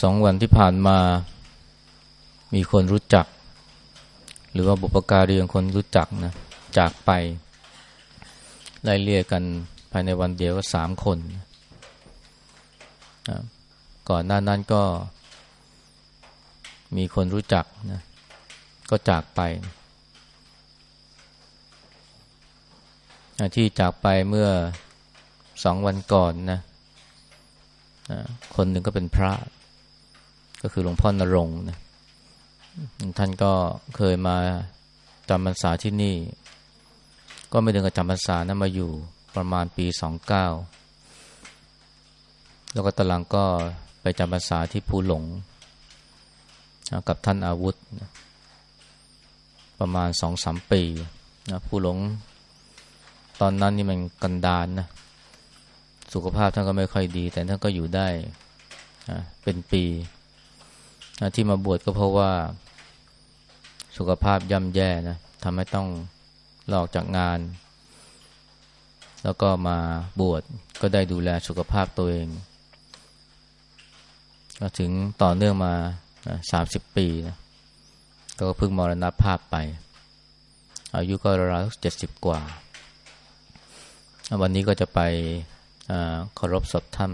สองวันที่ผ่านมามีคนรู้จัก หรือว่าบุปการีของคนรู้จักนะจากไปไล่เลี่ยกันภายในวันเดียวก็สามคนนะก่อนหน้านั้นก็ มีคนรู้จักนะก็จากไปนะที่จากไปเมื่อสองวันก่อนนะนะคนหนึ่งก็เป็นพระ ก็คือหลวงพ่อนรงค์นะท่านก็เคยมาจำพรรษาที่นี่ ก็ไม่ถึงกับจำพรรษานะมาอยู่ประมาณปีสองเก้าแล้วก็ตลังก็ไปจำพรรษาที่ภูหลง กับท่านอาวุธนะประมาณสองสามปีนะภูหลง ตอนนั้นนี่มันกันดานนะสุขภาพท่านก็ไม่ค่อยดี แต่ท่านก็อยู่ได้เป็นปี ที่มาบวชก็เพราะว่าสุขภาพย่ำแย่นะทำให้ต้องหลอกจากงาน แล้วก็มาบวชก็ได้ดูแลสุขภาพตัวเอง ก็ถึงต่อเนื่องมาสามสิบปีนะก็เพิ่งมรณภาพไป อายุก็ราวๆเจ็ดสิบกว่า วันนี้ก็จะไปเคารพศพท่าน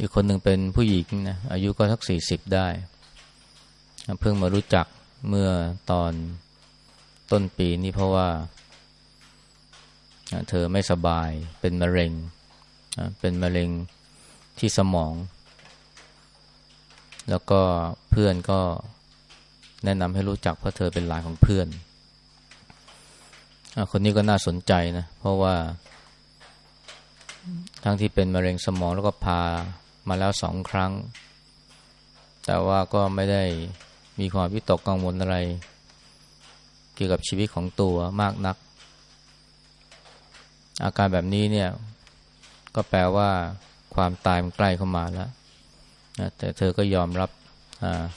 อีกคนหนึ่งเป็นผู้หญิงนะอายุก็ทักสี่สิบได้ เพิ่งมารู้จักเมื่อตอนต้นปีนี้เพราะว่า เธอไม่สบายเป็นมะเร็ง เป็นมะเร็งที่สมอง แล้วก็เพื่อนก็แนะนำให้รู้จักเพราะเธอเป็นหลานของเพื่อนคนนี้ก็น่าสนใจนะ เพราะว่า ทั้งที่เป็นมะเร็งสมองแล้วก็พา มาแล้วสองครั้ง แต่ว่าก็ไม่ได้มีความวิตกกังวลอะไร เกี่ยวกับชีวิตของตัวมากนัก อาการแบบนี้เนี่ย ก็แปลว่าความตายมันใกล้เข้ามาแล้วนะแต่เธอก็ยอมรับ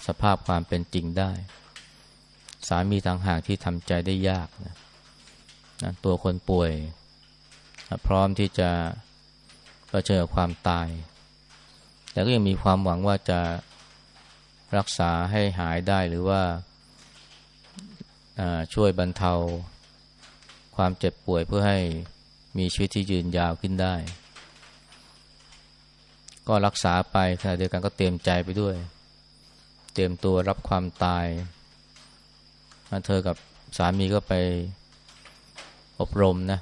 สภาพความเป็นจริงได้ สามีทางหากที่ทำใจได้ยากนะนะตัวคนป่วย พร้อมที่จะเผชิญกับความตาย แต่ก็ยังมีความหวังว่าจะรักษาให้หายได้หรือว่าช่วยบรรเทา ความเจ็บป่วยเพื่อให้มีชีวิตที่ยืนยาวขึ้นได้ ก็รักษาไปขณะเดียวกันก็เตรียมใจไปด้วย เตรียมตัวรับความตายเธอกับสามีก็ไปอบรมนะ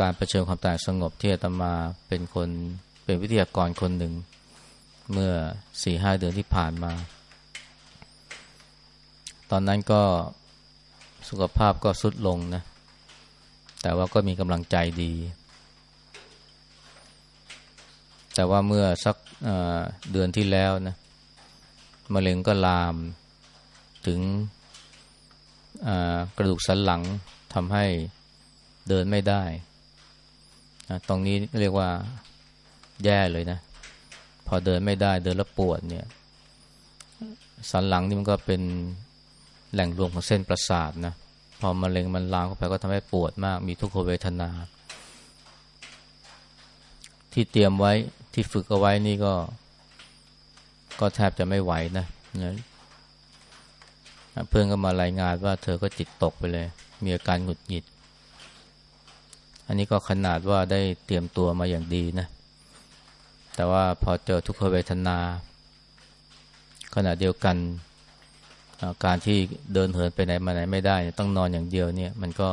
การรเผชิญความตายสงบที่อาตมาเป็นคน เป็นวิทยากรคนหนึ่ง เมื่อสี่ห้าเดือนที่ผ่านมา ตอนนั้นก็สุขภาพก็สุดลงนะ แต่ว่าก็มีกำลังใจดี แต่ว่าเมื่อสักเเดือนที่แล้วนะมะเร็งก็ลามถึงกระดูกสันหลังทำให้เดินไม่ได้ ตรงนี้เรียกว่า แย่เลยนะ พอเดินไม่ได้เดินแล้วปวดเนี่ย สันหลังนี่มันก็เป็นแหล่งรวมของเส้นประสาทนะ พอมะเร็งมันลามเข้าไปก็ทำให้ปวดมาก มีทุกขเวทนา ที่เตรียมไว้ที่ฝึกเอาไว้นี่ก็ ก็แทบจะไม่ไหวนะนะเพื่อนก็มารายงานว่าเธอก็จิตตกไปเลย มีอาการหงุดหงิด อันนี้ก็ขนาดว่าได้เตรียมตัวมาอย่างดีนะ แต่ว่าพอเจอทุกขเวทนา ขณะเดียวกัน การที่เดินเหินไปไหนมาไหนไม่ได้ ต้องนอนอย่างเดียวเนี่ย มันก็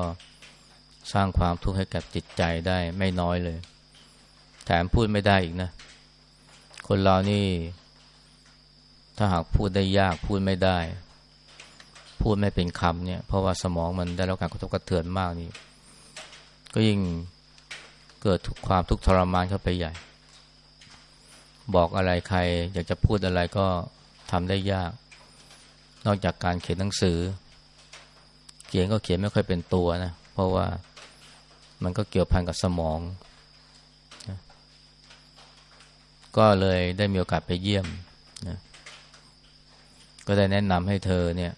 สร้างความทุกข์ให้กับจิตใจได้ไม่น้อยเลย แถมพูดไม่ได้อีกนะ คนเรานี่ ถ้าหากพูดได้ยากพูดไม่ได้ พูดไม่เป็นคำเนี่ย เพราะว่าสมองมันได้รับการกระทบกระเทือนมากนี่ ก็ยิ่งเกิดทุกความทุกข์ทรมานเข้าไปใหญ่ บอกอะไรใคร อยากจะพูดอะไรก็ทำได้ยาก นอกจากการเขียนหนังสือ เขียนก็เขียนไม่ค่อยเป็นตัวนะ เพราะว่ามันก็เกี่ยวพันกับสมอง ก็เลยได้มีโอกาสไปเยี่ยมนะก็ได้แนะนำให้เธอเนี่ย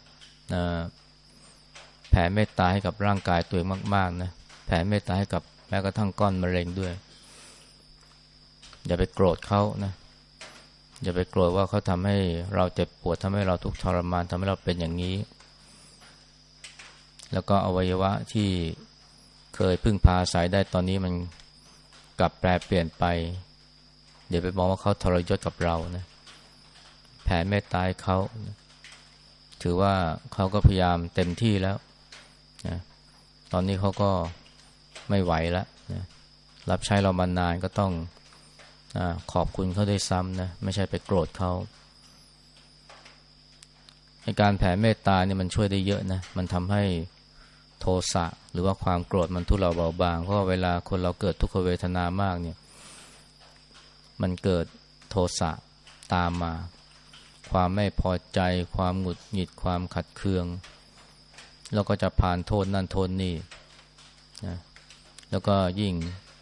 แผ่เมตตาให้กับร่างกายตัวเองมาก ๆ นะ แผ่เมตตาให้กับแม้กระทั่งก้อนมะเร็งด้วย อย่าไปโกรธเขานะ อย่าไปโกรธว่าเขาทำให้เราเจ็บปวดทำให้เราทุกข์ทรมานทำให้เราเป็นอย่างนี้ แล้วก็อวัยวะที่เคยพึ่งพาสายได้ตอนนี้มันกลับแปลเปลี่ยนไป เดี๋ยวไปมองว่าเขาทรยศกับเรานะ แผ่เมตตาเขาถือว่าเขาก็พยายามเต็มที่แล้วนะตอนนี้เขาก็ไม่ไหวแล้วนะรับใช้เรามานานก็ต้อง อขอบคุณเขาด้วยซ้ำนะไม่ใช่ไปโกรธเขาในการแผ่เมตตาเนี่ยมันช่วยได้เยอะนะมันทำให้โทสะหรือว่าความโกรธมันทุเลาเบาบาง เพราะเวลาคนเราเกิดทุกขเวทนามากเนี่ย มันเกิดโทสะตามมา ความไม่พอใจ ความหงุดหงิดความขัดเคือง แล้วก็จะผ่านโทษนั่นโทษนี่นะแล้วก็ยิ่ง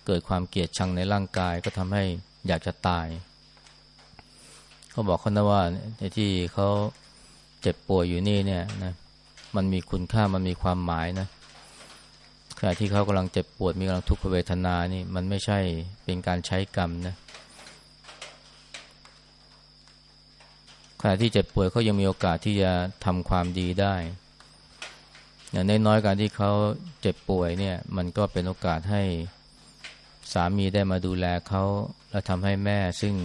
เกิดความเกลียดชังในร่างกายก็ทำให้ อยากจะตาย เขาบอกเขานะว่าในที่เขาเจ็บป่วยอยู่นี่เนี่ยนะมันมีคุณค่ามันมีความหมายนะขณะที่เขากำลังเจ็บปวดมีกำลังทุกขเวทนานี่มันไม่ใช่เป็นการใช้กรรมนะขณะที่เจ็บป่วยเขายังมีโอกาสที่จะทำความดีได้อย่างน้อยๆการที่เขาเจ็บป่วยเนี่ย มันก็เป็นโอกาสให้สามีได้มาดูแลเขา และทำให้แม่ซึ่ง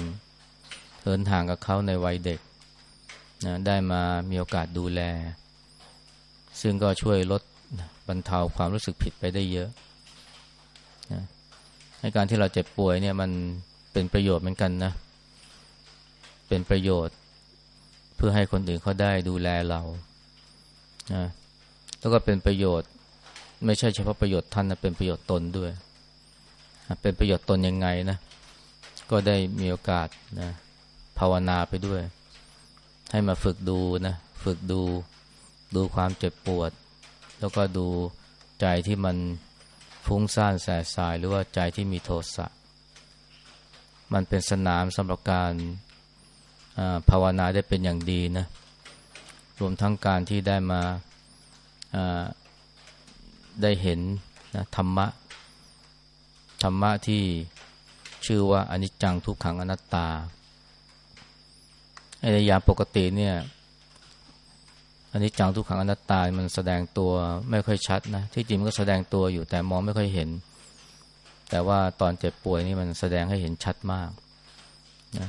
เดินทางกับเขาในวัยเด็กนะได้มามีโอกาสดูแล ซึ่งก็ช่วยลดบรรเทาความรู้สึกผิดไปได้เยอะนะในการที่เราเจ็บป่วยเนี่ยมันเป็นประโยชน์เหมือนกันนะ เป็นประโยชน์เพื่อให้คนอื่นเขาได้ดูแลเรานะแล้วก็เป็นประโยชน์ ไม่ใช่เฉพาะประโยชน์ท่านนะเป็นประโยชน์ตนด้วย เป็นประโยชน์ตนยังไงนะ ก็ได้มีโอกาสนะภาวนาไปด้วย ให้มาฝึกดูนะ ฝึกดูดูความเจ็บปวด แล้วก็ดูใจที่มันฟุ้งซ่านแสบสายหรือว่าใจที่มีโทสะมันเป็นสนามสำหรับการภาวนาได้เป็นอย่างดีนะรวมทั้งการที่ได้มาได้เห็นนะธรรมะ ธรรมะที่ ชื่อว่าอนิจจังทุกขังอนัตตาในยามปกติเนี่ยอนิจจังทุกขังอนัตตา มันแสดงตัวไม่ค่อยชัดนะ ที่จริงมันก็แสดงตัวอยู่แต่มองไม่ค่อยเห็น แต่ว่าตอนเจ็บป่วยนี่มันแสดงให้เห็นชัดมากนะ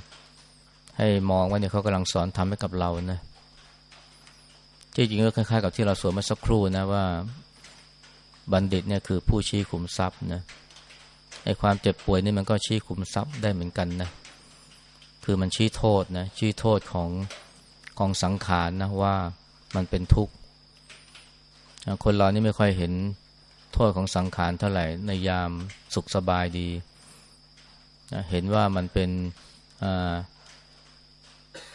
ให้มองว่าเนี่ยเขากำลังสอนทำให้กับเรานะที่จริงก็คล้ายๆกับที่เราสวดเมื่อสักครู่นะว่า บัณฑิตเนี่ยคือผู้ชี้ขุมทรัพย์นะ ไอ้ความเจ็บป่วยนี่มันก็ชี้ขุมทรัพย์ได้เหมือนกันนะ คือมันชี้โทษนะ ชี้โทษของของสังขารนะว่ามันเป็นทุกข์ คนเรานี่ไม่ค่อยเห็นโทษของสังขารเท่าไหร่ ในยามสุขสบายดีนะเห็นว่ามันเป็น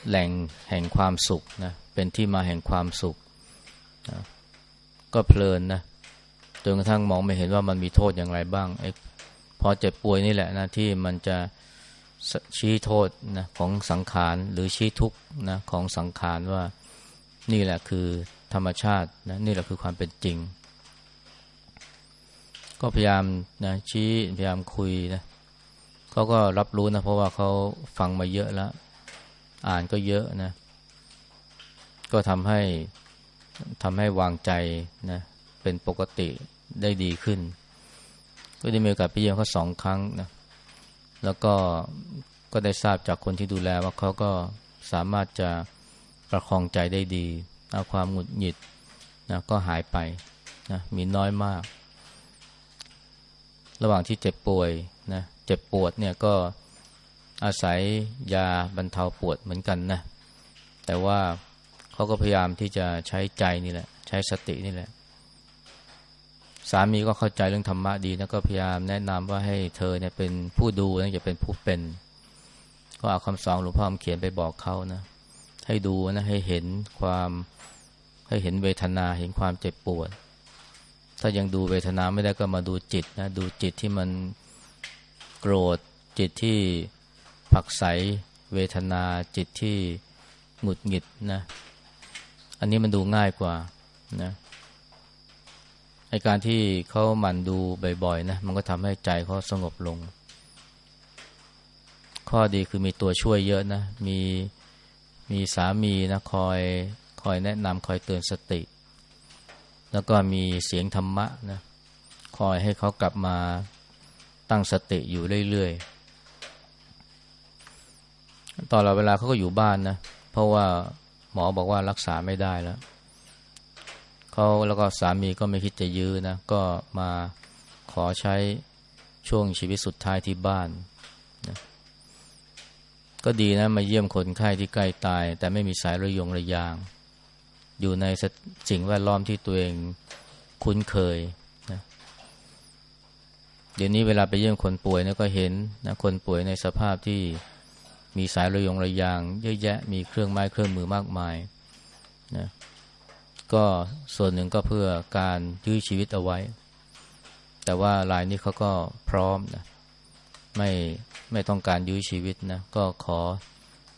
แหล่งแห่งความสุขนะ เป็นที่มาแห่งความสุขนะก็เพลินนะ จนกระทั่งมองไม่เห็นว่ามันมีโทษอย่างไรบ้างไอ้ อเจ็บป่วยนี่แหละนะที่มันจะชี้โทษนะของสังขารหรือชี้ทุกข์นะของสังขารว่านี่แหละคือธรรมชาตินะนี่แหละคือความเป็นจริง ก็พยายามนะชี้พยายามคุยนะเขาก็รับรู้นะเพราะว่าเขาฟังมาเยอะแล้ว อ่านก็เยอะนะ ก็ทำให้ทำให้วางใจนะเป็นปกติได้ดีขึ้น ก็ได้มีโอกาสไปเยี่ยมเขาสองครั้งนะแล้วก็ก็ได้ทราบจากคนที่ดูแลว่าเขาก็สามารถจะประคองใจได้ดีเอาความหงุดหงิดนะก็หายไปนะมีน้อยมาก ระหว่างที่เจ็บป่วยนะเจ็บปวดเนี่ยก็อาศัยยาบรรเทาปวดเหมือนกันนะแต่ว่าเขาก็พยายามที่จะใช้ใจนี่แหละ ใช้สตินี่แหละ สามีก็เข้าใจเรื่องธรรมะดีนะก็พยายามแนะนำว่าให้เธอเนี่ยเป็นผู้ดูนะอย่าเป็นผู้เป็น ก็เอาคำสอนหลวงพ่อเขียนไปบอกเขานะ ให้ดูนะให้เห็นความให้เห็นเวทนาเห็นความเจ็บปวด ถ้ายังดูเวทนาไม่ได้ก็มาดูจิตนะดูจิตที่มันโกรธจิตที่ผักใสเวทนาจิตที่หงุดหงิดนะ อันนี้มันดูง่ายกว่านะ ในการที่เขาหมั่นดูบ่อยๆนะมันก็ทำให้ใจเขาสงบลง ข้อดีคือมีตัวช่วยเยอะนะ มีมีสามีนะคอยคอยแนะนำคอยเตือนสติ แล้วก็มีเสียงธรรมะนะคอยให้เขากลับมาตั้งสติอยู่เรื่อยๆตอนเราเวลาเขาก็อยู่บ้านนะ เพราะว่าหมอบอกว่ารักษาไม่ได้แล้ว เขาแล้วก็สามีก็ไม่คิดจะยื้อนะ ก็มาขอใช้ช่วงชีวิตสุดท้ายที่บ้านนะก็ดีนะ มาเยี่ยมคนไข้ที่ใกล้ตาย แต่ไม่มีสายระยงระยาง อยู่ในสิ่งแวดล้อมที่ตัวเองคุ้นเคยนะเดี๋ยวนี้เวลาไปเยี่ยมคนป่วยนะก็เห็นนะคนป่วยในสภาพที่มีสายระยงระยาง เยอะแยะมีเครื่องไม้เครื่องมือมากมายนะ ก็ส่วนหนึ่งก็เพื่อการยื้อชีวิตเอาไว้ แต่ว่ารายนี้เขาก็พร้อมนะไม่ไม่ต้องการยื้อชีวิตนะก็ขอ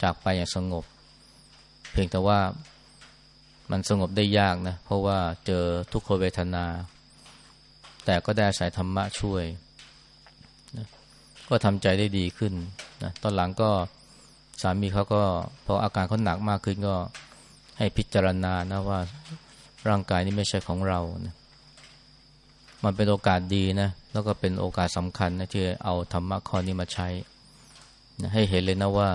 จากไปอย่างสงบ เพียงแต่ว่ามันสงบได้ยากนะเพราะว่าเจอทุกขเวทนา แต่ก็ได้สายธรรมะช่วยนะก็ทำใจได้ดีขึ้นนะตอนหลังก็สามีเขาก็พออาการเขาหนักมากขึ้นก็ให้พิจารณานะว่า ร่างกายนี้ไม่ใช่ของเรานะมันเป็นโอกาสดีนะ แล้วก็เป็นโอกาสสำคัญนะที่เอาธรรมะข้อนี้มาใช้นะให้เห็นเลยนะว่า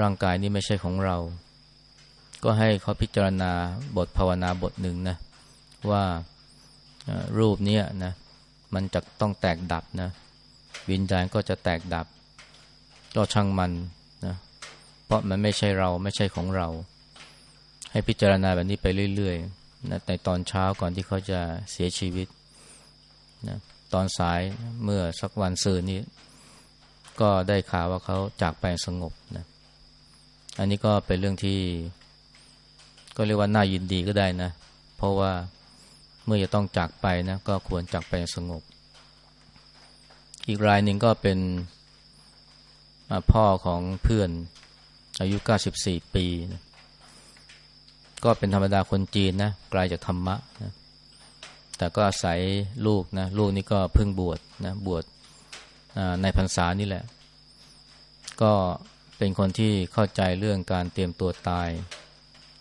ร่างกายนี้ไม่ใช่ของเรา ก็ให้เขาพิจารณาบทภาวนาบทหนึ่งนะ ว่ารูปนี้นะมันจะต้องแตกดับนะ วิญญาณก็จะแตกดับ ก็ช่างมันนะ เพราะมันไม่ใช่เราไม่ใช่ของเรา ให้พิจารณาแบบนี้ไปเรื่อยๆนะในตอนเช้าก่อนที่เขาจะเสียชีวิตนะตอนสายเมื่อสักวันสื่อนี้ ก็ได้ข่าวว่าเขาจากไปสงบนะอันนี้ก็เป็นเรื่องที่ ก็เรียกว่าน่ายินดีก็ได้นะ เพราะว่าเมื่อจะต้องจากไปนะ ก็ควรจากไปสงบ อีกรายหนึ่งก็เป็นพ่อของเพื่อนอายุ 94 ปีนะ ก็เป็นธรรมดาคนจีนนะไกลาจากธรรมะนะแต่ก็อาศัยลูกนะลูกนี่ก็เพิ่งบวชนะบวชในพรรษานี่แหละ ก็เป็นคนที่เข้าใจเรื่องการเตรียมตัวตาย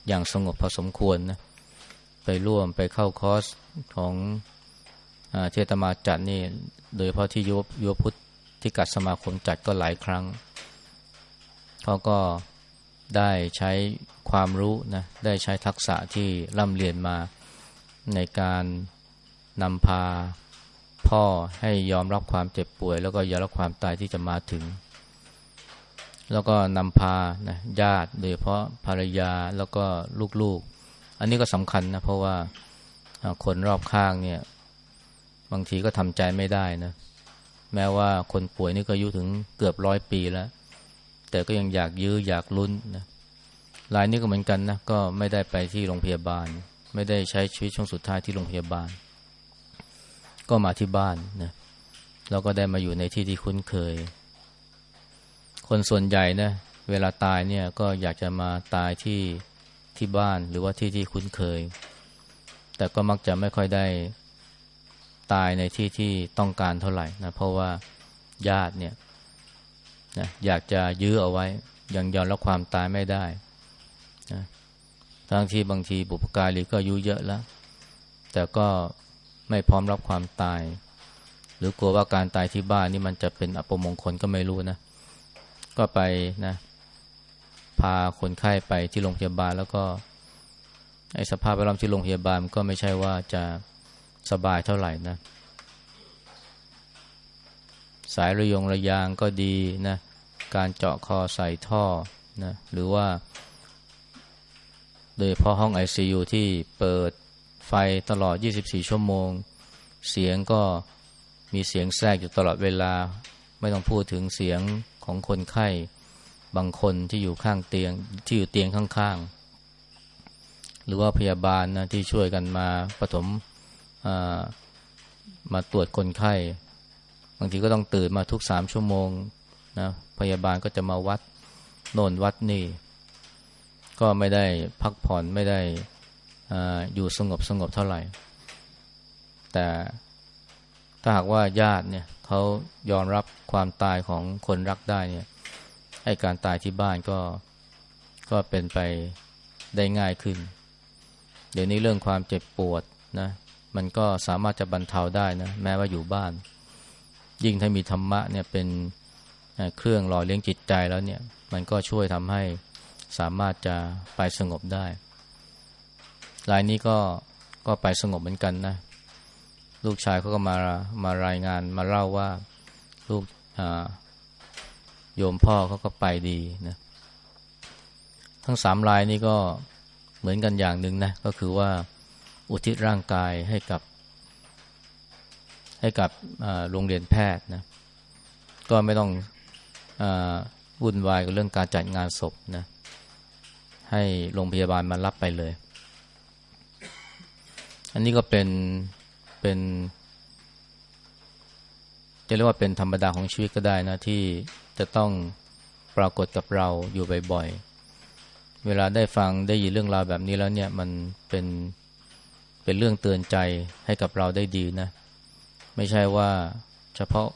อย่างสงบพอสมควรนะไปร่วมไปเข้าคอร์สของเทตมาจัดนี่โดยเฉพาะที่ยุวยุพุทธที่กัดสมาคมจัดก็หลายครั้งเขาก็ ได้ใช้ความรู้นะได้ใช้ทักษะที่ร่ำเรียนมาในการนำพาพ่อให้ยอมรับความเจ็บป่วย แล้วก็ยอมรับความตายที่จะมาถึง แล้วก็นำพานะญาติโดยเฉพาะภรรยาแล้วก็ลูกๆ อันนี้ก็สำคัญนะเพราะว่าคนรอบข้างเนี่ยบางทีก็ทำใจไม่ได้นะแม้ว่าคนป่วยนี่ก็อายุถึงเกือบร้อยปีแล้ว แต่ก็ยังอยากยื้ออยากลุ้นนะรายนี้ก็เหมือนกันนะก็ไม่ได้ไปที่โรงพยาบาล ไม่ได้ใช้ชีวิตช่วงสุดท้ายที่โรงพยาบาล ก็มาที่บ้านนะแล้วก็ได้มาอยู่ในที่ที่คุ้นเคย คนส่วนใหญ่นะเวลาตายเนี่ยก็อยากจะมาตายที่ที่บ้านหรือว่าที่ที่คุ้นเคย แต่ก็มักจะไม่ค่อยได้ตายในที่ที่ต้องการเท่าไหร่นะเพราะว่าญาติเนี่ย นะอยากจะยื้อเอาไว้ ยังยอมรับความตายไม่ได้นะทั้งที่บางทีบุพการีก็อายุเยอะแล้ว แต่ก็ไม่พร้อมรับความตาย หรือกลัวว่าการตายที่บ้านนี่มันจะเป็นอัปมงคลก็ไม่รู้นะ ก็ไปนะ พาคนไข้ไปที่โรงพยาบาลแล้วก็ไอ้สภาพแวดล้อมที่โรงพยาบาลก็ไม่ใช่ว่าจะสบายเท่าไหร่นะ สายระยงระยางก็ดีนะการเจาะคอใส่ท่อนะหรือว่า โดยพอห้อง ICU ที่เปิดไฟตลอด 24 ชั่วโมง เสียงก็มีเสียงแทรกอยู่ตลอดเวลา ไม่ต้องพูดถึงเสียงของคนไข้ บางคนที่อยู่ข้างเตียงที่อยู่เตียงข้างๆ หรือว่าพยาบาลนะที่ช่วยกันมาปฐมมาตรวจคนไข้ บางทีก็ต้องตื่นมาทุกสามชั่วโมงนะพยาบาลก็จะมาวัดโน่นวัดนี่ ก็ไม่ได้พักผ่อนไม่ได้ออยู่สงบสงบเท่าไหร่ แต่ถ้าหากว่าญาติเนี่ยเขายอมรับความตายของคนรักได้เนี่ยให้การตายที่บ้านก็ก็เป็นไปได้ง่ายขึ้น เดี๋ยวนี้เรื่องความเจ็บปวดนะ มันก็สามารถจะบรรเทาได้นะ แม้ว่าอยู่บ้าน ยิ่งถ้ามีธรรมะเนี่ยเป็นเครื่องหล่อเลี้ยงจิตใจแล้วเนี่ย มันก็ช่วยทำให้สามารถจะไปสงบได้ รายนี้ก็ก็ไปสงบเหมือนกันนะ ลูกชายเขาก็มามารายงานมาเล่าว่าลูกโยมพ่อเขาก็ไปดีนะ ทั้งสามรายนี้ก็เหมือนกันอย่างหนึ่งนะ ก็คือว่าอุทิศร่างกายให้กับ ให้กับโรงเรียนแพทย์นะก็ไม่ต้องอวุ่นวายกับเรื่องการจัดงานศพนะให้โรงพยาบาลมารับไปเลย อันนี้ก็เป็นเป็นจะเรียกว่าเป็นธรรมดาของชีวิตก็ได้นะ ที่จะต้องปรากฏกับเราอยู่บ่อยๆ เวลาได้ฟังได้ยินเรื่องราวแบบนี้แล้วเนี่ย มันเป็นเป็นเรื่องเตือนใจให้กับเราได้ดีนะ ไม่ใช่ว่าเฉพาะ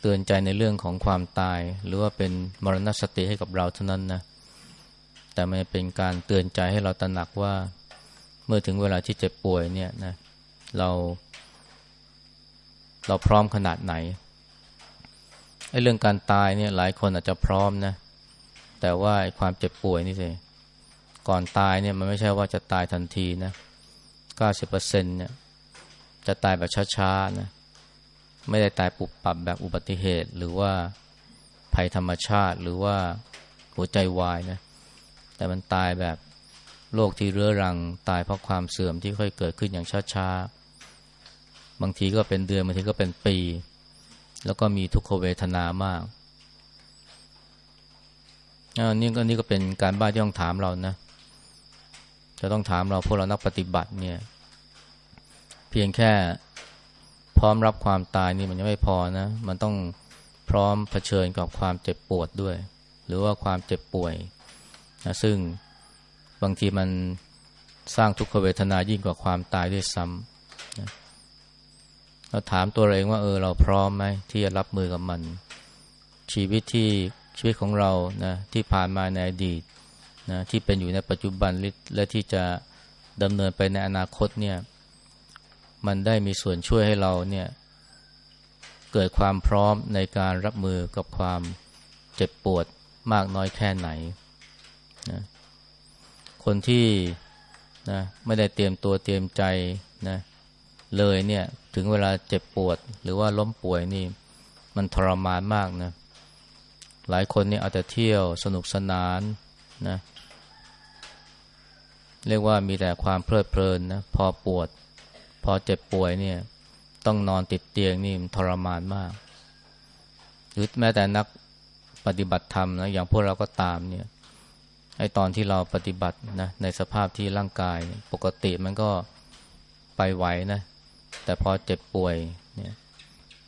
เตือนใจในเรื่องของความตาย หรือว่าเป็นมรณสติให้กับเราเท่านั้นนะแต่มันเป็นการเตือนใจให้เราตระหนักว่า เมื่อถึงเวลาที่เจ็บป่วยเนี่ยนะเรา เราพร้อมขนาดไหนไอ้เรื่องการตายเนี่ยหลายคนอาจจะพร้อมนะแต่ว่าความเจ็บป่วยนี่สิก่อนตายเนี่ยมันไม่ใช่ว่าจะตายทันทีนะเก้าสิบเปอร์เซ็นเนี่ย จะตายแบบช้าๆนะไม่ได้ตายปุบปับแบบอุบัติเหตุ หรือว่าภัยธรรมชาติ หรือว่าหัวใจวายนะแต่มันตายแบบโรคที่เรื้อรังตายเพราะความเสื่อมที่ค่อยเกิดขึ้นอย่างช้าๆ บางทีก็เป็นเดือนบางทีก็เป็นปี แล้วก็มีทุกขเวทนามากอันนี้ก็นี่ก็เป็นการบ้านที่ต้องถามเรานะ จะต้องถามเราพวกเรานักปฏิบัติเนี่ย พียงแค่พร้อมรับความตายนี่มันยังไม่พอนะ มันต้องพร้อมเผชิญกับความเจ็บปวดด้วย หรือว่าความเจ็บป่วยนะซึ่งบางทีมันสร้างทุกขเวทนายิ่งกว่าความตายด้วยซ้ำนะเราถามตัวเราเองว่าเออเราพร้อมไหมที่จะรับมือกับมัน ชีวิตที่ชีวิตของเรานะที่ผ่านมาในอดีตนะที่เป็นอยู่ในปัจจุบันและที่จะดำเนินไปในอนาคตเนี่ย มันได้มีส่วนช่วยให้เราเนี่ยเกิดความพร้อมในการรับมือกับความเจ็บปวดมากน้อยแค่ไหนนะคนที่นะไม่ได้เตรียมตัวเตรียมใจนะเลยเนี่ยถึงเวลาเจ็บปวดหรือว่าล้มป่วยนี่ มันทรมานมากนะหลายคนนี่เอาแต่เที่ยวสนุกสนานนะเรียกว่ามีแต่ความเพลิดเพลินนะพอปวด พอเจ็บป่วยเนี่ย ต้องนอนติดเตียงนี่มันทรมานมาก หรือแม้แต่นักปฏิบัติธรรมนะอย่างพวกเราก็ตามเนี่ยไอตอนที่เราปฏิบัตินะในสภาพที่ร่างกายปกติมันก็ไปไหวนะ แต่พอเจ็บป่วยเนี่ย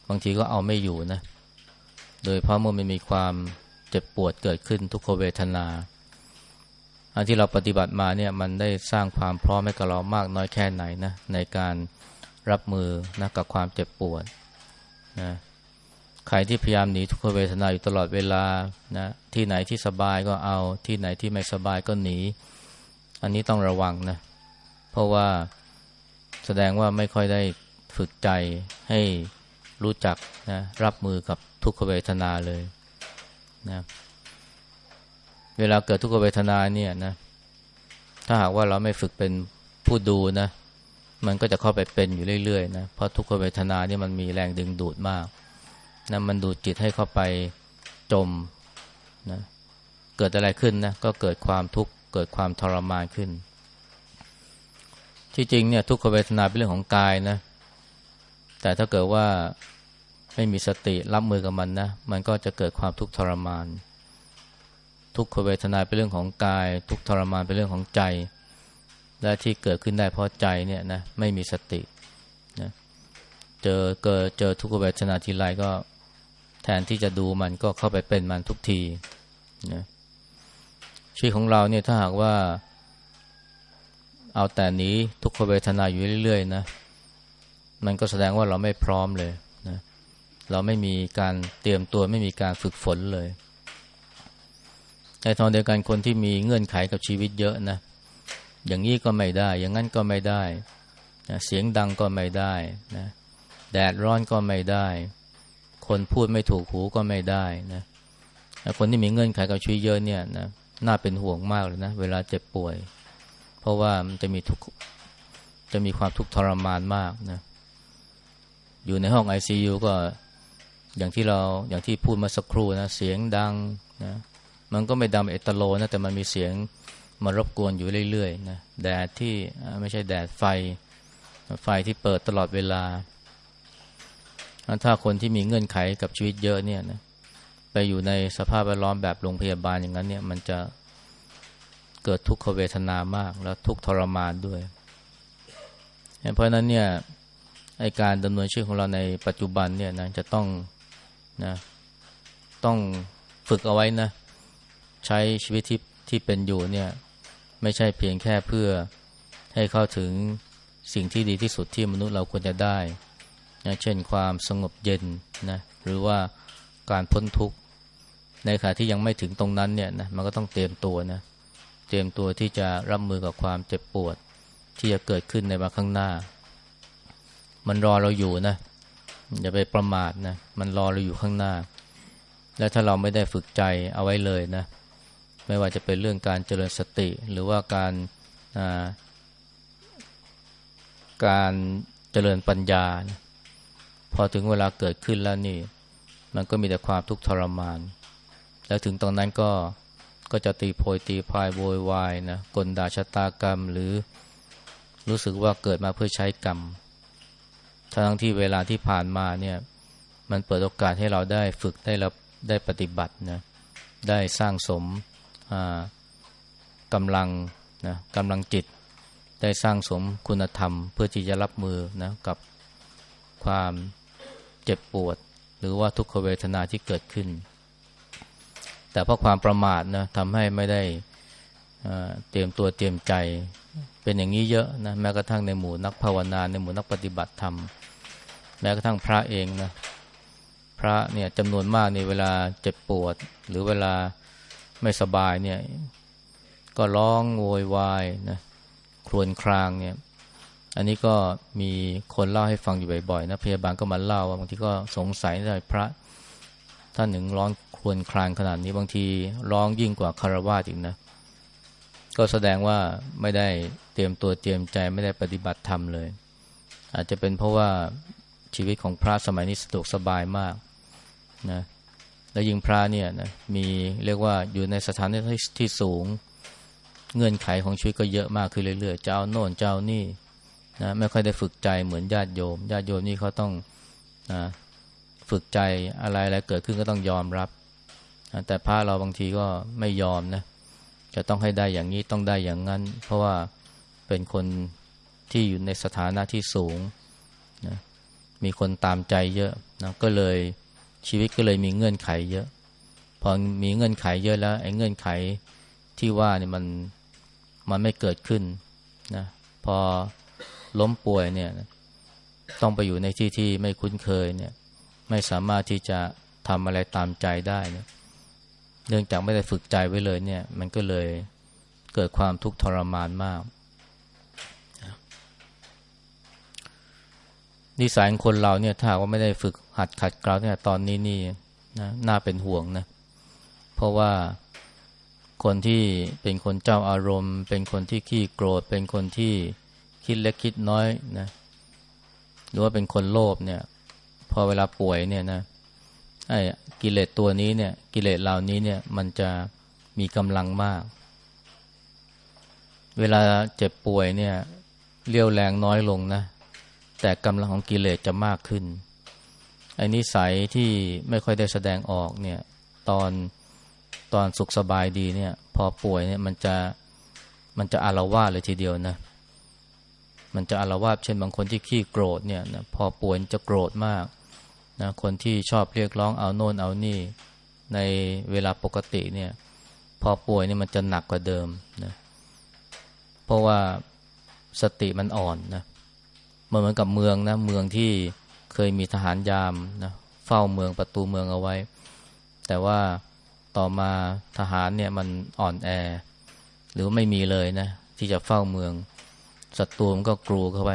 บางทีก็เอาไม่อยู่นะ โดยเพราะเมื่อมันมีความเจ็บปวดเกิดขึ้นทุกขเวทนา ที่เราปฏิบัติมาเนี่ยมันได้สร้างความพร้อมให้กับเรามากน้อยแค่ไหนนะในการรับมือนะกับความเจ็บปวดนะใครที่พยายามหนีทุกขเวทนาอยู่ตลอดเวลานะที่ไหนที่สบายก็เอา ที่ไหนที่ไม่สบายก็หนี อันนี้ต้องระวังนะเพราะว่าแสดงว่าไม่ค่อยได้ฝึกใจให้รู้จักนะรับมือกับทุกขเวทนาเลยนะ เวลาเกิดทุกขเวทนาเนี่ยนะ ถ้าหากว่าเราไม่ฝึกเป็นผู้ดูนะ มันก็จะเข้าไปเป็นอยู่เรื่อยๆนะ เพราะทุกขเวทนานี่มันมีแรงดึงดูดมากนะมันดูดจิตให้เข้าไปจมนะ เกิดอะไรขึ้นนะ ก็เกิดความทุกข์ เกิดความทรมานขึ้น ที่จริงเนี่ยทุกขเวทนาเป็นเรื่องของกายนะ แต่ถ้าเกิดว่าไม่มีสติรับมือกับมันนะ มันก็จะเกิดความทุกข์ทรมาน ทุกขเวทนาเป็นเรื่องของกาย ทุกทรมานเป็นเรื่องของใจ และที่เกิดขึ้นได้เพราะใจเนี่ยนะไม่มีสตินะเจอเกิดเจอทุกขเวทนาทีไรก็แทนที่จะดูมันก็เข้าไปเป็นมันทุกทีนะชีวิตของเราเนี่ยถ้าหากว่า เอาแต่นี้ทุกขเวทนาอยู่เรื่อยๆนะมันก็แสดงว่าเราไม่พร้อมเลยนะเราไม่มีการเตรียมตัวไม่มีการฝึกฝนเลย ในทางเดียวกันคนที่มีเงื่อนไขกับชีวิตเยอะนะ อย่างนี้ก็ไม่ได้ อย่างนั้นก็ไม่ได้นะเสียงดังก็ไม่ได้นะแดดร้อนก็ไม่ได้ คนพูดไม่ถูกหูก็ไม่ได้นะคนที่มีเงื่อนไขกับชีวิตเยอะเนี่ยนะน่าเป็นห่วงมากเลยนะ เวลาเจ็บป่วย เพราะว่ามันจะมีทุกจะมีความทุกข์ทรมานมากนะ อยู่ในห้อง ICU ก็อย่างที่เราอย่างที่พูดมาสักครู่นะ เสียงดังนะ มันก็ไม่ดังเอตโลนะแต่มันมีเสียงมารบกวนอยู่เรื่อยๆนะแดดที่ไม่ใช่แดดไฟ ไฟที่เปิดตลอดเวลา ถ้าคนที่มีเงื่อนไขกับชีวิตเยอะเนี่ยนะไปอยู่ในสภาพแวดล้อมแบบโรงพยาบาลอย่างนั้นเนี่ย มันจะเกิดทุกขเวทนามาก แล้วทุกทรมานด้วย เพราะนั้นเนี่ยไอการดำเนินชีวิตของเราในปัจจุบันเนี่ยนะจะต้องนะต้องฝึกเอาไว้นะ ใช้ชีวิตที่ที่เป็นอยู่เนี่ยไม่ใช่เพียงแค่เพื่อให้เข้าถึงสิ่งที่ดีที่สุดที่มนุษย์เราควรจะได้นะเช่นความสงบเย็นนะหรือว่าการพ้นทุกข์ในขณะที่ยังไม่ถึงตรงนั้นเนี่ยนะมันก็ต้องเตรียมตัวนะเตรียมตัวที่จะรับมือกับความเจ็บปวด ที่จะเกิดขึ้นในวันข้างหน้า มันรอเราอยู่นะอย่าไปประมาทนะมันรอเราอยู่ข้างหน้า และถ้าเราไม่ได้ฝึกใจเอาไว้เลยนะ ไม่ว่าจะเป็นเรื่องการเจริญสติ หรือว่าการการเจริญปัญญานะพอถึงเวลาเกิดขึ้นแล้วนี่ มันก็มีแต่ความทุกข์ทรมาน แล้วถึงตรงนั้นก็ก็จะตีโพยตีพายโวยวายนะกลด่าชะตากรรมหรือรู้สึกว่าเกิดมาเพื่อใช้กรรม ทั้งที่เวลาที่ผ่านมาเนี่ยมันเปิดโอกาสให้เราได้ฝึกได้รับได้ปฏิบัตินะได้สร้างสม กำลังนะกำลังจิตได้สร้างสมคุณธรรม เพื่อที่จะรับมือนะกับความเจ็บปวด หรือว่าทุกขเวทนาที่เกิดขึ้น แต่เพราะความประมาทนะทำให้ไม่ได้เตรียมตัวเตรียมใจ เป็นอย่างนี้เยอะนะแม้กระทั่งในหมู่นักภาวนาในหมู่นักปฏิบัติธรรม แม้กระทั่งพระเองนะพระเนี่ยจำนวนมากในเวลาเจ็บปวด หรือเวลา ไม่สบายเนี่ยก็ร้องโวยวายนะครวญครางเนี่ย อันนี้ก็มีคนเล่าให้ฟังอยู่บ่อยๆนะพยาบาลก็มาเล่าว่าบางทีก็สงสัยได้พระท่านหนึ่งร้องครวญครางขนาดนี้บางทีร้องยิ่งกว่าคารวะอีกนะ ก็แสดงว่าไม่ได้เตรียมตัวเตรียมใจไม่ได้ปฏิบัติธรรมเลย อาจจะเป็นเพราะว่าชีวิตของพระสมัยนี้สะดวกสบายมากนะ แล้วยิงพระเนี่ยนะมีเรียกว่าอยู่ในสถานที่ที่สูง เงื่อนไขของชีวิตก็เยอะมากขึ้นเรื่อยๆ เจ้าโน่นเจ้านี่นะไม่ค่อยได้ฝึกใจเหมือนญาติโยมญาติโยมนี่เขาต้องนะฝึกใจอะไรอะไรเกิดขึ้นก็ต้องยอมรับนะแต่พระเราบางทีก็ไม่ยอมนะจะต้องให้ได้อย่างนี้ต้องได้อย่างนั้น เพราะว่าเป็นคนที่อยู่ในสถานะที่สูงนะมีคนตามใจเยอะนะก็เลย ชีวิตก็เลยมีเงื่อนไขเยอะ พอมีเงื่อนไขเยอะแล้วไอ้เงื่อนไขที่ว่าเนี่ยมันมันไม่เกิดขึ้นนะพอล้มป่วยเนี่ยต้องไปอยู่ในที่ที่ไม่คุ้นเคยเนี่ย ไม่สามารถที่จะทำอะไรตามใจได้เนี่ยเนื่องจากไม่ได้ฝึกใจไว้เลยเนี่ย มันก็เลยเกิดความทุกข์ทรมานมาก นิสัยของคนเราเนี่ยถ้าว่าไม่ได้ฝึก หัดขัดเกลาเนี่ยตอนนี้นี่นะน่าเป็นห่วงนะ เพราะว่าคนที่เป็นคนเจ้าอารมณ์ เป็นคนที่ขี้โกรธ เป็นคนที่คิดเล็กคิดน้อยนะหรือว่าเป็นคนโลภเนี่ย พอเวลาป่วยเนี่ยนะไอ้กิเลสตัวนี้เนี่ย กิเลสเหล่านี้เนี่ย มันจะมีกำลังมาก เวลาเจ็บป่วยเนี่ยเลี้ยวแรงน้อยลงนะ แต่กำลังของกิเลสจะมากขึ้น ไอ้นิสัยที่ไม่ค่อยได้แสดงออกเนี่ย ตอนตอนสุขสบายดีเนี่ย พอป่วยเนี่ยมันจะมันจะอารวาสเลยทีเดียวนะ มันจะอารวาสเช่นบางคนที่ขี้โกรธเนี่ยนะพอป่วยจะโกรธมากนะคนที่ชอบเรียกร้องเอาโน่นเอานี่ ในเวลาปกติเนี่ย พอป่วยเนี่ยมันจะหนักกว่าเดิมนะเพราะว่าสติมันอ่อนนะมันเหมือนกับเมืองนะเมืองที่ เคยมีทหารยามนะเฝ้าเมืองประตูเมืองเอาไว้ แต่ว่าต่อมาทหารเนี่ยมันอ่อนแอ หรือไม่มีเลยนะ ที่จะเฝ้าเมืองศัตรูมันก็กรูเข้าไป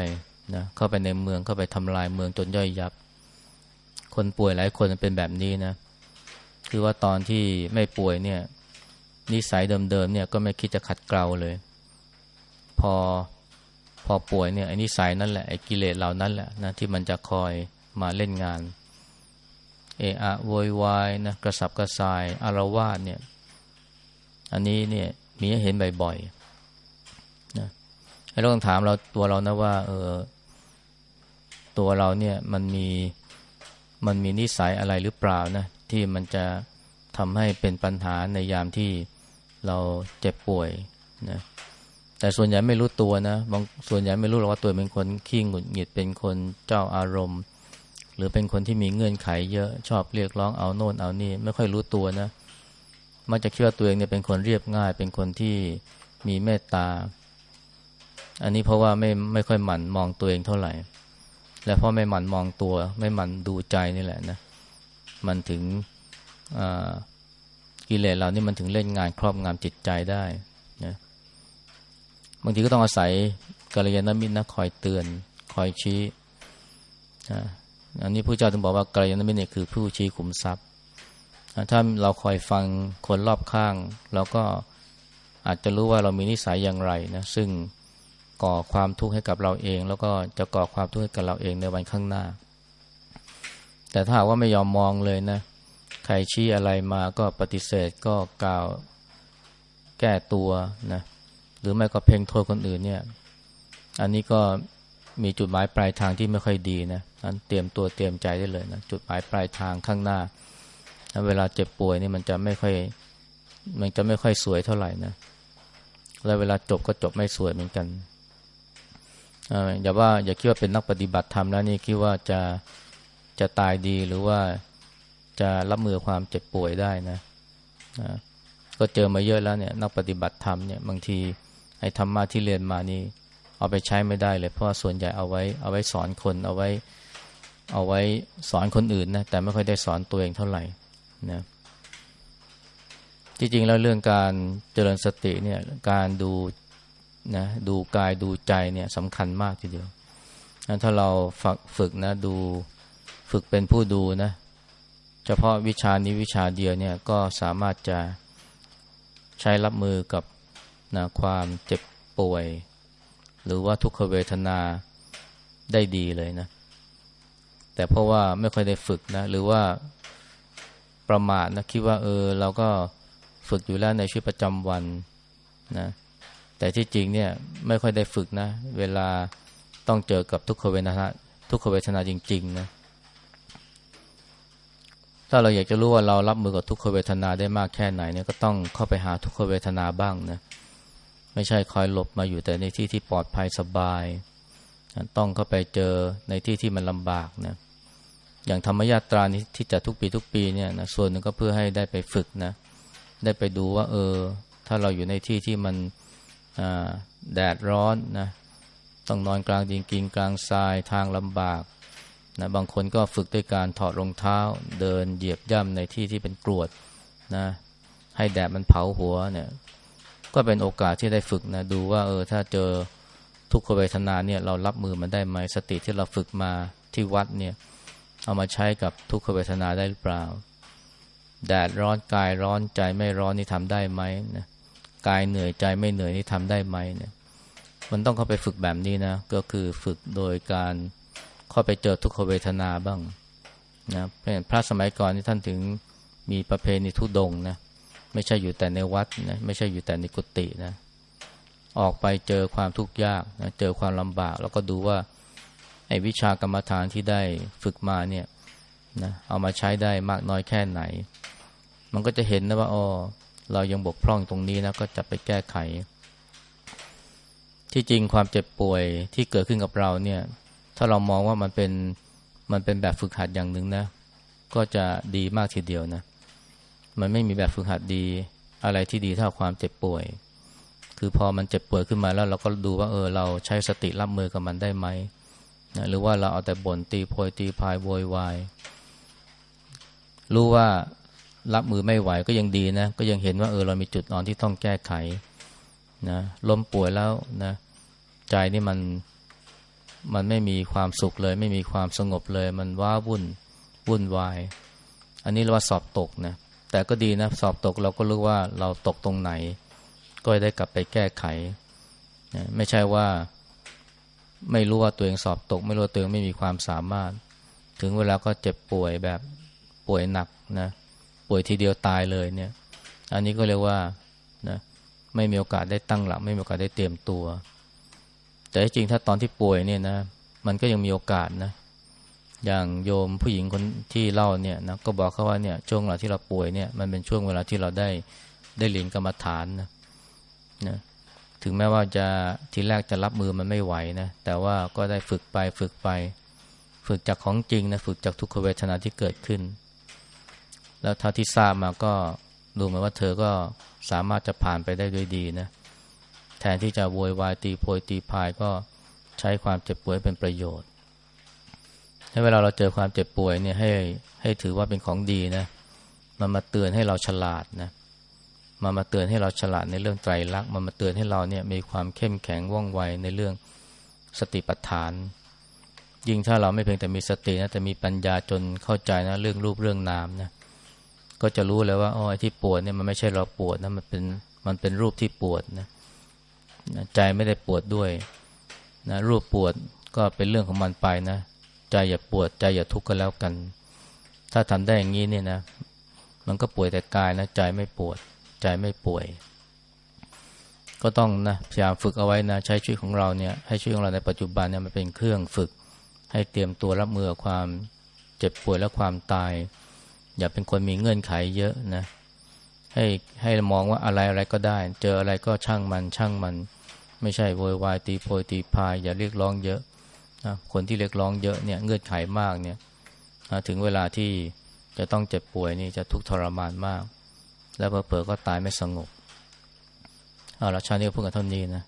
นะเข้าไปในเมืองเข้าไปทำลายเมืองจนย่อยยับ คนป่วยหลายคนเป็นแบบนี้นะ คือว่าตอนที่ไม่ป่วยเนี่ย นิสัยเดิมๆเนี่ยก็ไม่คิดจะขัดเกลาเลย พอ พอป่วยเนี่ยไอ้นิสัยนั่นแหละไอ้กิเลสเหล่านั้นแหละนะที่มันจะคอยมาเล่นงาน เอะอะโวยวายนะกระสับกระส่ายอารวาสเนี่ย อันนี้เนี่ยมีให้เห็นบ่อยๆนะให้เราต้องถามเราตัวเรานะว่า เออตัวเราเนี่ยมันมีมันมีนิสัยอะไรหรือเปล่านะที่มันจะทำให้เป็นปัญหาในยามที่เราเจ็บป่วยนะ แต่ส่วนใหญ่ไม่รู้ตัวนะบางส่วนใหญ่ไม่รู้หรอกว่าตัวเป็นคนขี้หงุดหงิดเป็นคนเจ้าอารมณ์ หรือเป็นคนที่มีเงื่อนไขเยอะชอบเรียกร้องเอาโน่นเอานี่ ไม่ค่อยรู้ตัวนะมักจะคิดว่าตัวเองเนี่ยเป็นคนเรียบง่าย เป็นคนที่มีเมตตา อันนี้เพราะว่าไม่ไม่ค่อยหมั่นมองตัวเองเท่าไหร่ และเพราะไม่หมั่นมองตัว ไม่หมั่นดูใจนี่แหละนะมันถึงกิเลสเรานี่มันถึงเล่นงานครอบงำจิตใจได้นะ บางทีก็ต้องอาศัยกัลยาณมิตรนะคอยเตือน คอยชี้อันนี้พระเจ้าถึงบอกว่ากัลยาณมิตรเนี่ยคือผู้ชี้ขุมทรัพย์ ถ้าเราคอยฟังคนรอบข้าง เราก็อาจจะรู้ว่าเรามีนิสัยอย่างไรนะซึ่งก่อความทุกข์ให้กับเราเอง แล้วก็จะก่อความทุกข์ให้กับเราเองในวันข้างหน้า แต่ถ้าว่าไม่ยอมมองเลยนะ ใครชี้อะไรมาก็ปฏิเสธก็กล่าวแก้ตัวนะ หรือไม่ก็เพ่งโทษคนอื่นเนี่ย อันนี้ก็มีจุดหมายปลายทางที่ไม่ค่อยดีนะนั้นเตรียมตัวเตรียมใจได้เลยนะจุดหมายปลายทางข้างหน้า เวลาเจ็บป่วยนี่มันจะไม่ค่อย มันจะไม่ค่อยสวยเท่าไหร่นะแล้วเวลาจบก็จบไม่สวยเหมือนกันอย่าว่าอย่าคิดว่าเป็นนักปฏิบัติธรรมแล้วนี่คิดว่าจะจะตายดีหรือว่าจะรับมือความเจ็บป่วยได้นะก็เจอมาเยอะแล้วเนี่ย นักปฏิบัติธรรมเนี่ยบางที ไอ้ธรรมะที่เรียนมานี่เอาไปใช้ไม่ได้เลย เพราะว่าส่วนใหญ่เอาไว้ เอาไว้สอนคนเอาไว้ เอาไว้สอนคนอื่นนะแต่ไม่ค่อยได้สอนตัวเองเท่าไหร่นะจริงๆแล้วเรื่องการเจริญสติเนี่ยการดูนะดูกายดูใจเนี่ยสำคัญมากทีเดียวถ้าเราฝึกฝึกนะดูฝึกเป็นผู้ดูนะเฉพาะวิชานี้วิชาเดียวเนี่ยก็สามารถจะใช้รับมือกับ นะความเจ็บป่วย หรือว่าทุกขเวทนาได้ดีเลยนะ แต่เพราะว่าไม่ค่อยได้ฝึกนะ หรือว่าประมาทนะคิดว่าเออ เราก็ฝึกอยู่แล้วในชีวิตประจำวันนะ แต่ที่จริงเนี่ยไม่ค่อยได้ฝึกนะ เวลาต้องเจอกับทุกขเวทนาทุกขเวทนาจริง ๆ นะ ถ้าเราอยากจะรู้ว่าเรารับมือกับทุกขเวทนาได้มากแค่ไหนเนี่ยก็ต้องเข้าไปหาทุกขเวทนาบ้างนะ ไม่ใช่คอยหลบมาอยู่แต่ในที่ที่ปลอดภัยสบาย ต้องเข้าไปเจอในที่ที่มันลำบากนะอย่างธรรมญาตรานี้ที่จะทุกปีทุกปีเนี่ยนะส่วนหนึ่งก็เพื่อให้ได้ไปฝึกนะได้ไปดูว่า เออ ถ้าเราอยู่ในที่ที่มันแดดร้อนนะต้องนอนกลางดินกินกลางทรายทางลำบากนะบางคนก็ฝึกด้วยการถอดรองเท้า เดินเหยียบย่ำในที่ที่เป็นกรวดนะให้แดดมันเผาหัวเนี่ย ก็เป็นโอกาสที่ได้ฝึกนะดูว่าเออถ้าเจอทุกขเวทนาเนี่ยเรารับมือมันได้ไหมสติที่เราฝึกมาที่วัดเนี่ยเอามาใช้กับทุกขเวทนาได้หรือเปล่า แดดร้อนกายร้อนใจไม่ร้อนนี่ทำได้ไหมนะกายเหนื่อยใจไม่เหนื่อยนี่ทำได้ไหมเนี่ยมันต้องเข้าไปฝึกแบบนี้นะก็คือฝึกโดยการเข้าไปเจอทุกขเวทนาบ้างนะเป็นพระสมัยก่อนที่ท่านถึงมีประเพณีทุดงนะ ไม่ใช่อยู่แต่ในวัดนะไม่ใช่อยู่แต่ในกุฏินะ ออกไปเจอความทุกข์ยากนะเจอความลำบาก แล้วก็ดูว่าไอ้วิชากรรมฐานที่ได้ฝึกมาเนี่ยนะเอามาใช้ได้มากน้อยแค่ไหน มันก็จะเห็นนะว่าอ๋อเรายังบกพร่องตรงนี้นะก็จะไปแก้ไข ที่จริงความเจ็บป่วยที่เกิดขึ้นกับเราเนี่ย ถ้าเรามองว่ามันเป็นมันเป็นแบบฝึกหัดอย่างหนึ่งนะ ก็จะดีมากทีเดียวนะ มันไม่มีแบบฝึกหัดดี อะไรที่ดีเท่าความเจ็บป่วย คือพอมันเจ็บป่วยขึ้นมาแล้วเราก็ดูว่าเออเราใช้สติรับมือกับมันได้ไหมนะหรือว่าเราเอาแต่บ่นตีโพยตีพายโวยวายรู้ว่ารับมือไม่ไหวก็ยังดีนะ ก็ยังเห็นว่าเออเรามีจุดอ่อนที่ต้องแก้ไขนะล้มป่วยแล้วนะใจนี่มันมันไม่มีความสุขเลย ไม่มีความสงบเลย มันว้าวุ่นวุ่นวาย อันนี้เรียกว่าสอบตกนะ แต่ก็ดีนะสอบตกเราก็รู้ว่าเราตกตรงไหน ก็ได้กลับไปแก้ไขนะไม่ใช่ว่าไม่รู้ว่าตัวเองสอบตก ไม่รู้ว่าตัวเองไม่มีความสามารถ ถึงเวลาก็เจ็บป่วยแบบป่วยหนักนะป่วยทีเดียวตายเลยเนี่ย อันนี้ก็เรียกว่านะไม่มีโอกาสได้ตั้งหลัก ไม่มีโอกาสได้เตรียมตัว แต่จริงถ้าตอนที่ป่วยเนี่ยนะ มันก็ยังมีโอกาสนะ อย่างโยมผู้หญิงคนที่เล่าเนี่ยนะก็บอกเขาว่าเนี่ยช่วงเวลาที่เราป่วยเนี่ยมันเป็นช่วงเวลาที่เราได้ได้เรียนกรรมฐานนะนะถึงแม้ว่าจะทีแรกจะรับมือมันไม่ไหวนะแต่ว่าก็ได้ฝึกไปฝึกไป ฝึกจากของจริงนะฝึกจากทุกขเวทนาที่เกิดขึ้น แล้วเท่าที่ทราบมาก็ดูเหมือนว่าเธอก็สามารถจะผ่านไปได้ด้วยดีนะแทนที่จะโวยวายตีโพยตีพายก็ใช้ความเจ็บป่วยเป็นประโยชน์ ให้เวลาเราเจอความเจ็บป่วยเนี่ยให้ให้ถือว่าเป็นของดีนะมันมาเตือนให้เราฉลาดนะมามาเตือนให้เราฉลาดในเรื่องไตรลักษณ์มันมาเตือนให้เราเนี่ยมีความเข้มแข็งว่องไวในเรื่องสติปัฏฐาน ยิ่งถ้าเราไม่เพียงแต่มีสตินะแต่มีปัญญาจนเข้าใจนะเรื่องรูปเรื่องนามนะก็จะรู้เลยว่าอ๋อไอ้ที่ปวดเนี่ยมันไม่ใช่เราปวดนะมันเป็นมันเป็นรูปที่ปวดนะใจไม่ได้ปวดด้วยนะรูปปวดก็เป็นเรื่องของมันไปนะ ใจอย่าปวดใจอย่าทุกข์ก็แล้วกัน ถ้าทำได้อย่างนี้เนี่ยนะ มันก็ป่วยแต่กายนะใจไม่ปวด ใจไม่ป่วย ก็ต้องนะพยายามฝึกเอาไว้นะใช้ชีวิตของเราเนี่ยให้ชีวิตของเราในปัจจุบันเนี่ยมันเป็นเครื่องฝึก ให้เตรียมตัวรับมือความเจ็บป่วยและความตาย อย่าเป็นคนมีเงื่อนไขเยอะนะให้ให้มองว่าอะไรอะไรก็ได้ เจออะไรก็ช่างมันช่างมัน ไม่ใช่โวยวายตีโพยตีพายอย่าเรียกร้องเยอะนะ คนที่เรียกร้องเยอะเนี่ยเงื่อนไขมากเนี่ยถึงเวลาที่จะต้องเจ็บป่วยนี่จะทุกข์ทรมานมาก แล้วเผลอๆก็ตายไม่สงบเอาละชาเนี้พูดกันเท่านี้นะ